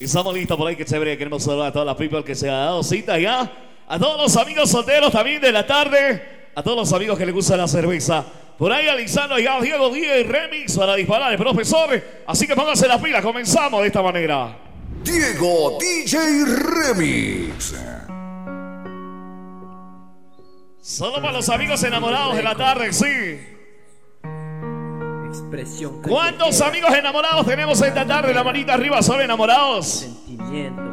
Y estamos listos por ahí, que chévere. Queremos saludar a todas las people que se han dado cita ya. A todos los amigos solteros también de la tarde. A todos los amigos que les gusta la cerveza. Por ahí alisando ya Diego Díaz Remix para disparar el profesor. Así que pónganse las pilas. Comenzamos de esta manera. Diego DJ Remix. Solo para los amigos enamorados de la tarde, sí. Expresión ¿Cuántos amigos enamorados tenemos esta tarde? La manita arriba, ¿son enamorados? Sentimientos.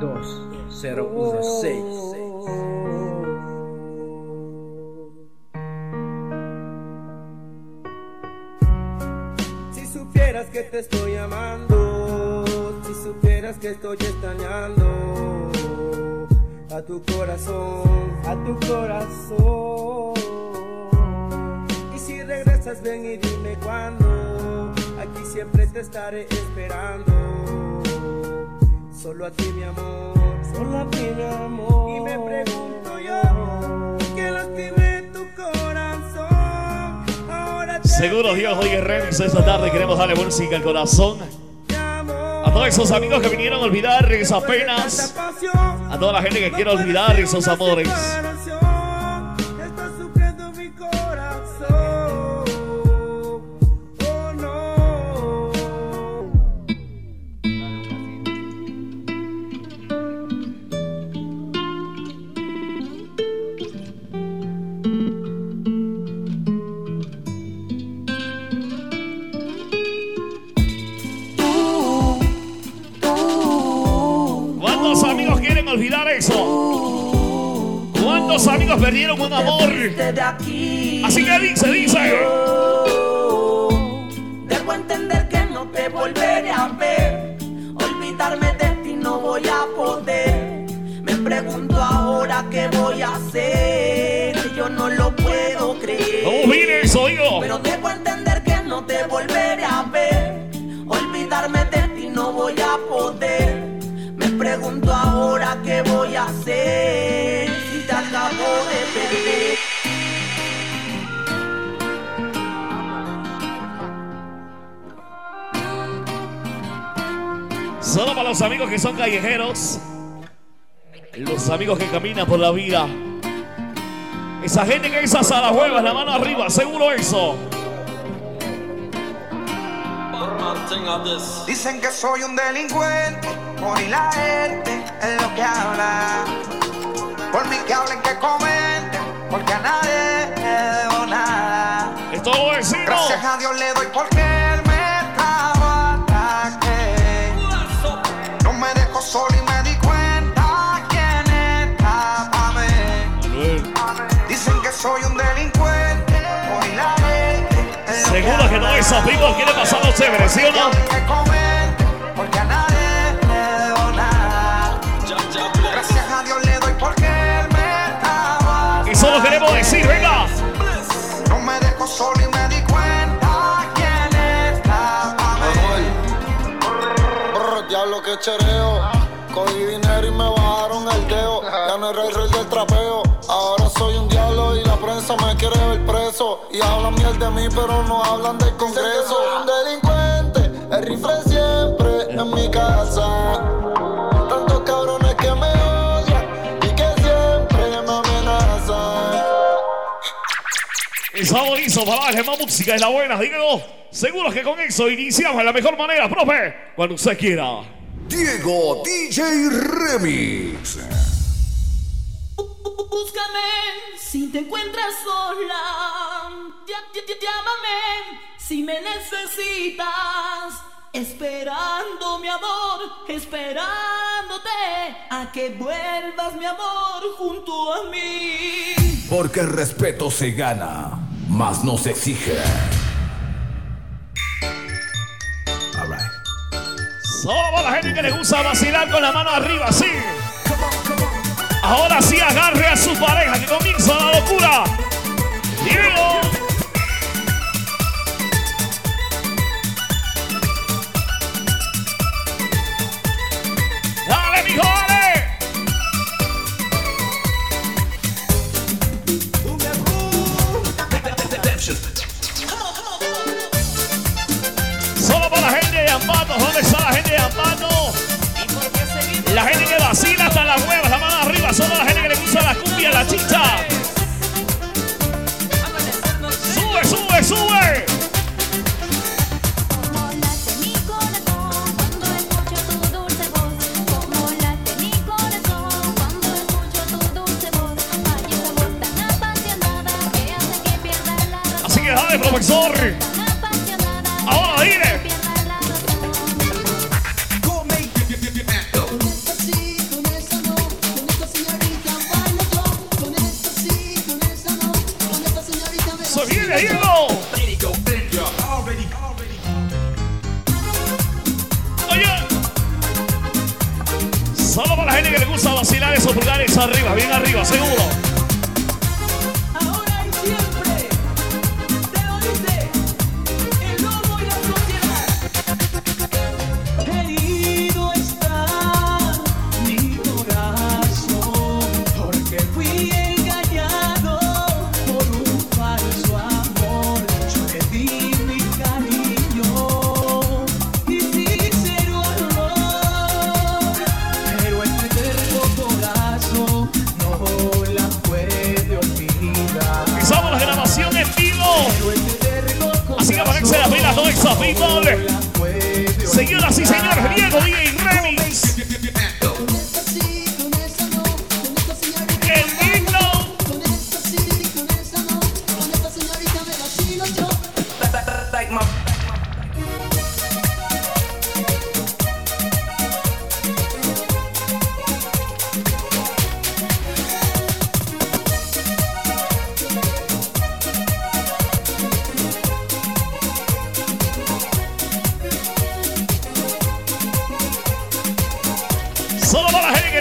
2016. Si supieras que te estoy amando, si supieras que estoy extrañando a tu corazón, a tu corazón. Regresas, ven y dime cuándo, aquí siempre te estaré esperando. Solo a ti, mi amor, solo a ti, mi amor. Y me pregunto yo, ¿qué lastimé tu corazón? Ahora te Seguro Dios hoy es Remix esta tarde. Queremos darle música al corazón. A todos esos amigos que vinieron a olvidar esas penas. A toda la gente que quiere olvidar esos amores. Perdieron un amor? Así que dice, dice. Solo para los amigos que son callejeros. Los amigos que caminan por la vida. Esa gente que esas a las huevas, la mano arriba, seguro eso. Dicen que soy un delincuente, por y la gente es lo que habla. Por mí que hablen, que comenten, porque a nadie le debo nada. Esto lo. Gracias a Dios le doy porque que no esos amigos quieren pasarlo chévere, ¿sí o no? Porque a nadie le. Gracias a Dios le doy porque me. Y solo queremos decir, venga. No me dejó solo y me di cuenta quién estaba. Brr, diablo que chereo. Cogí dinero y me bajaron el dedo. Ya no era el rey del trapeo. Me quiere ver preso. Y hablan miel de mí, pero no hablan del congreso. Un delincuente, el rifle siempre en mi casa. Tantos cabrones que me odian y que siempre me amenazan. Y estamos listos para darle más música y la buena, díganos. Seguro que con eso iniciamos de la mejor manera, profe. Cuando usted quiera. Diego DJ Remix. Búscame si te encuentras sola. Llámame si me necesitas. Esperando mi amor, esperándote a que vuelvas mi amor junto a mí. Porque el respeto se gana, más no se exige. Alright. Solo para la gente que le gusta vacilar con la mano arriba, sí. Ahora sí agarre a su pareja que comienza la locura. Dímelo. Dale, mijo, dale. Solo para la gente de Ambato, ¿dónde está la gente de Ambato? La gente que vacila hasta la corazón cuando escucho tu dulce voz. Como late mi corazón cuando escucho tu dulce voz. Hay esa voz tan apasionada que hace que pierda la razón. Así que dale, profesor. Arriba, bien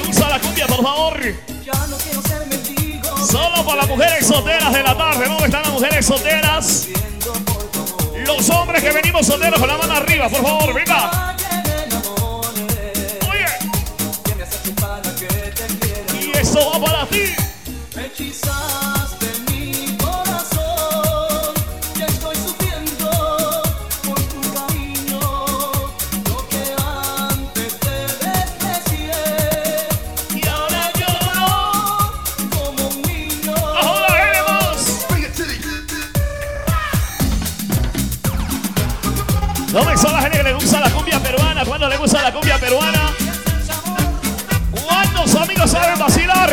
le gusta la cumbia, por favor. Ya no quiero ser mendigo. Solo para las mujeres solteras de la tarde. ¿Dónde están las mujeres solteras? Los hombres que venimos solteros con la mano arriba, por favor, venga. Oye. Y esto va para ti. La cumbia peruana? ¿Cuántos amigos saben vacilar?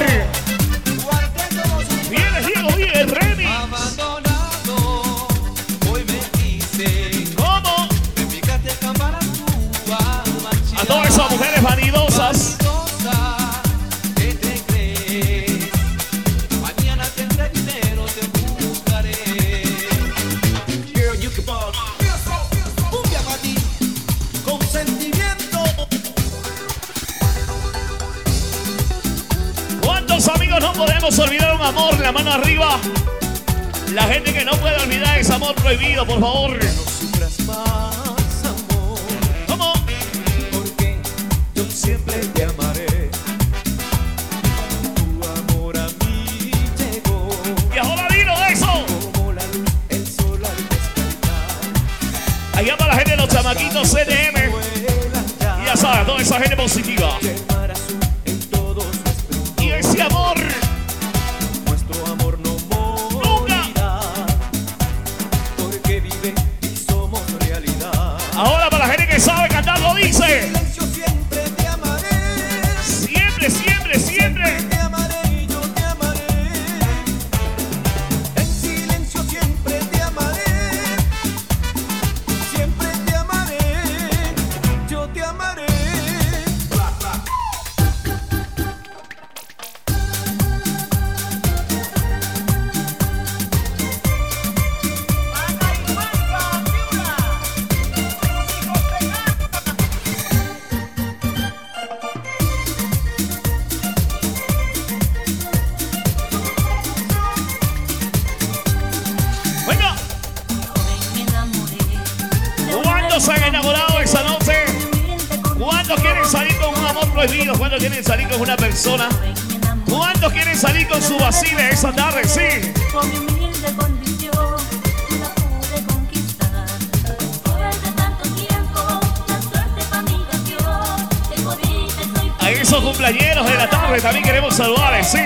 Viene Diego, el remix. Abandonado, ¿Cómo? A todas esas mujeres vanidosas. Mano arriba. La gente que no puede olvidar ese amor prohibido, por favor. Sufras más, amor, ¿Cómo? porque yo siempre te amaré. Tu amor a mí llegó dilo de eso. como la luz, el sol al despertar. Allá para la gente de los chamaquitos CDM. Ya sabes, toda esa gente positiva. Prohibido? ¿Cuántos quieren salir con una persona? ¿Cuántos quieren salir con su vacile esa tarde? Sí. Ahí esos cumpleañeros de la tarde también queremos saludarles, sí.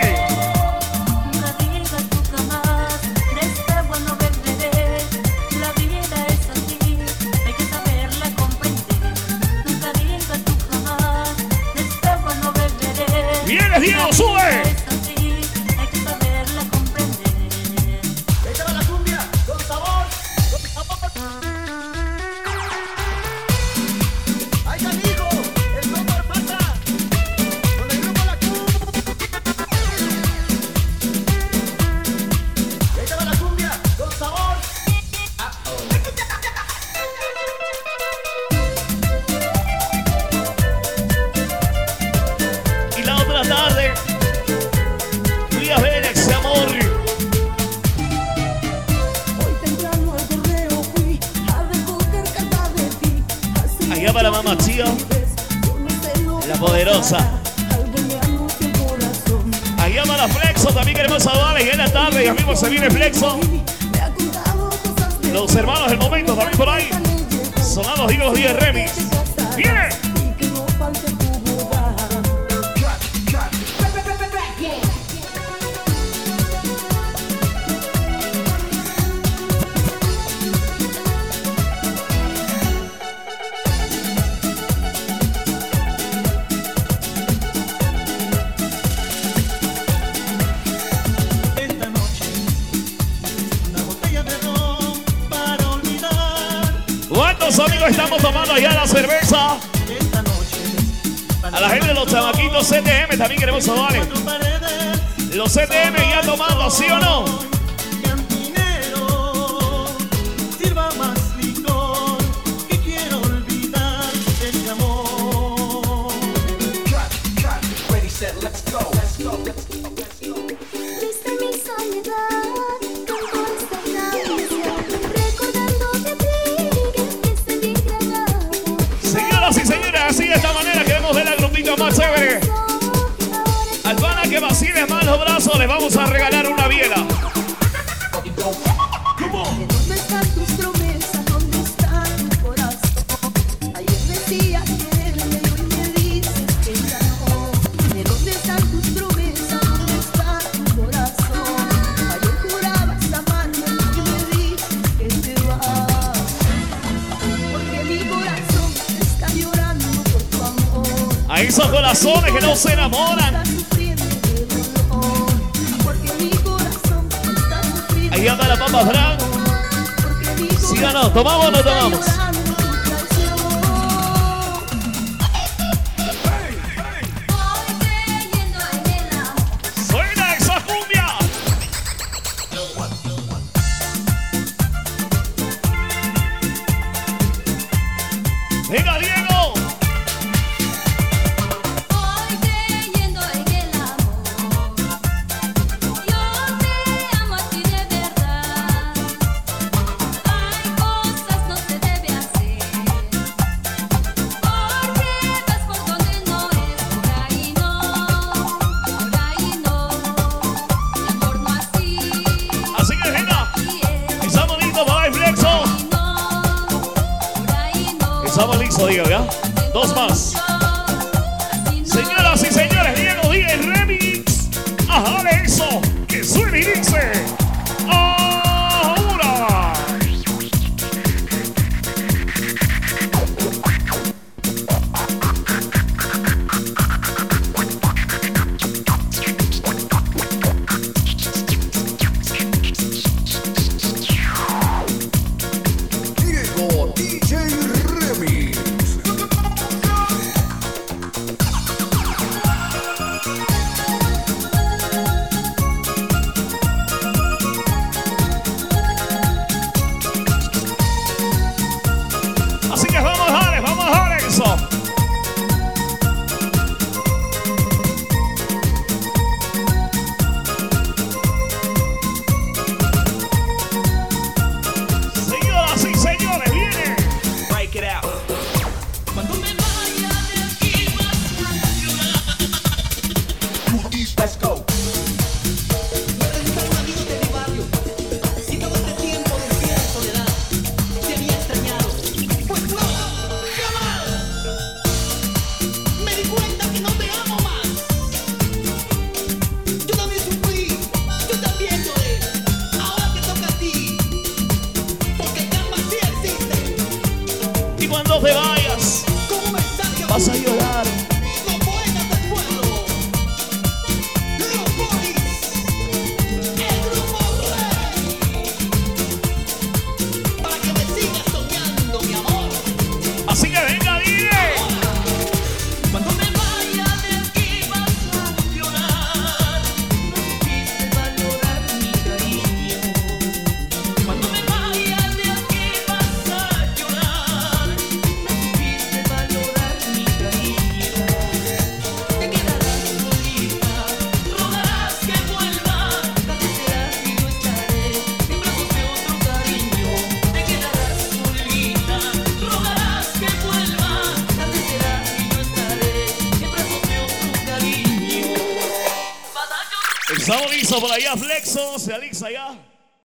También queremos saludarles. En la tarde, mismo se viene Flexo. Los hermanos del momento también por ahí. Sonando digo los 10 remix. ¡Viene! ¿Cuántos amigos estamos tomando allá la cerveza? A la gente de los chamaquitos CTM también queremos saludarles. Los CTM ya tomando, ¿sí o no? Vamos a regalar una biela. ¿Dónde están tus promesas? ¿Dónde está tu corazón? Ayer decías quererme y hoy me dices que ya no. ¿De dónde están tus promesas? ¿Dónde está tu corazón? Ayer jurabas amarme y me dices que te vas. Porque mi corazón está llorando por tu amor. A esos corazones que no se enamoran. Ahí anda la papa Fran. ¿Sí o no? ¿Tomamos o no tomamos? Diego, ¿ya? Dos más. Señoras y señores, Diego Díaz Remix. Ajá, de eso, que suena y dice. No te por allá, Flexo. Se alisa ya.